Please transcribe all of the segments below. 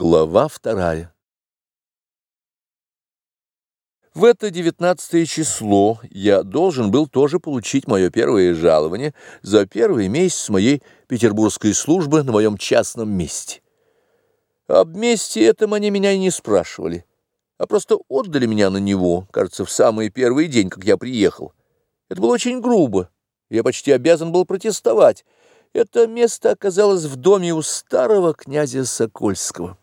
Глава вторая В это девятнадцатое число я должен был тоже получить мое первое жалование за первый месяц моей петербургской службы на моем частном месте. Об месте этом они меня и не спрашивали, а просто отдали меня на него, кажется, в самый первый день, как я приехал. Это было очень грубо, я почти обязан был протестовать, это место оказалось в доме у старого князя Сокольского.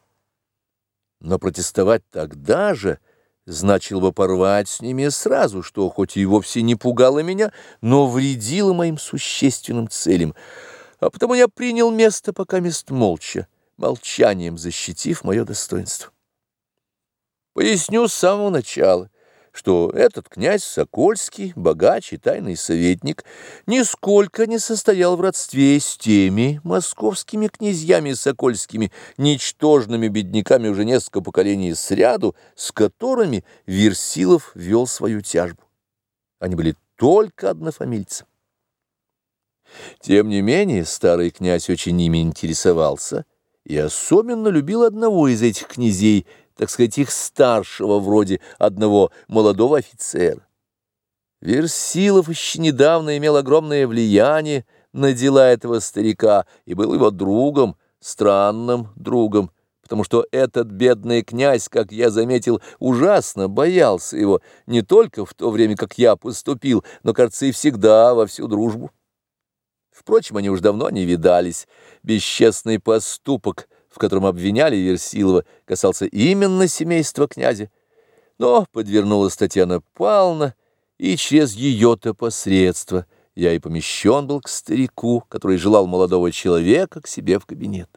Но протестовать тогда же значило бы порвать с ними сразу, что хоть и вовсе не пугало меня, но вредило моим существенным целям. А потому я принял место пока мест молча, молчанием защитив мое достоинство. Поясню с самого начала что этот князь Сокольский, богач и тайный советник, нисколько не состоял в родстве с теми московскими князьями Сокольскими, ничтожными бедняками уже несколько поколений сряду, с которыми Версилов вел свою тяжбу. Они были только однофамильцы. Тем не менее, старый князь очень ими интересовался и особенно любил одного из этих князей – так сказать, их старшего вроде одного молодого офицера. Версилов еще недавно имел огромное влияние на дела этого старика и был его другом, странным другом, потому что этот бедный князь, как я заметил, ужасно боялся его, не только в то время, как я поступил, но, кажется, и всегда во всю дружбу. Впрочем, они уж давно не видались. Бесчестный поступок — в котором обвиняли Версилова, касался именно семейства князя. Но подвернулась Татьяна Павловна, и через ее-то посредство я и помещен был к старику, который желал молодого человека к себе в кабинет.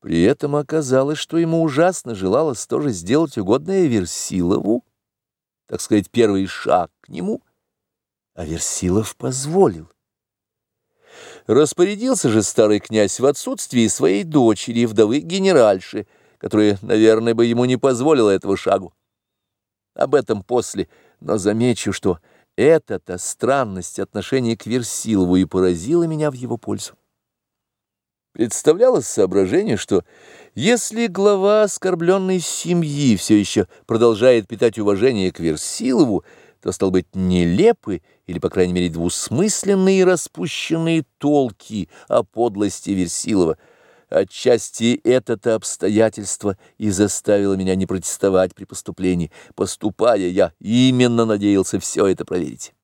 При этом оказалось, что ему ужасно желалось тоже сделать угодное Версилову, так сказать, первый шаг к нему, а Версилов позволил. Распорядился же старый князь в отсутствии своей дочери, вдовы генеральши, которая, наверное, бы ему не позволила этого шагу. Об этом после, но замечу, что эта-то странность отношения к Версилову и поразила меня в его пользу. Представлялось соображение, что если глава оскорбленной семьи все еще продолжает питать уважение к Версилову, то, стал быть, нелепы или, по крайней мере, двусмысленные распущенные толки о подлости Версилова. Отчасти это-то обстоятельство и заставило меня не протестовать при поступлении. Поступая, я именно надеялся все это проверить.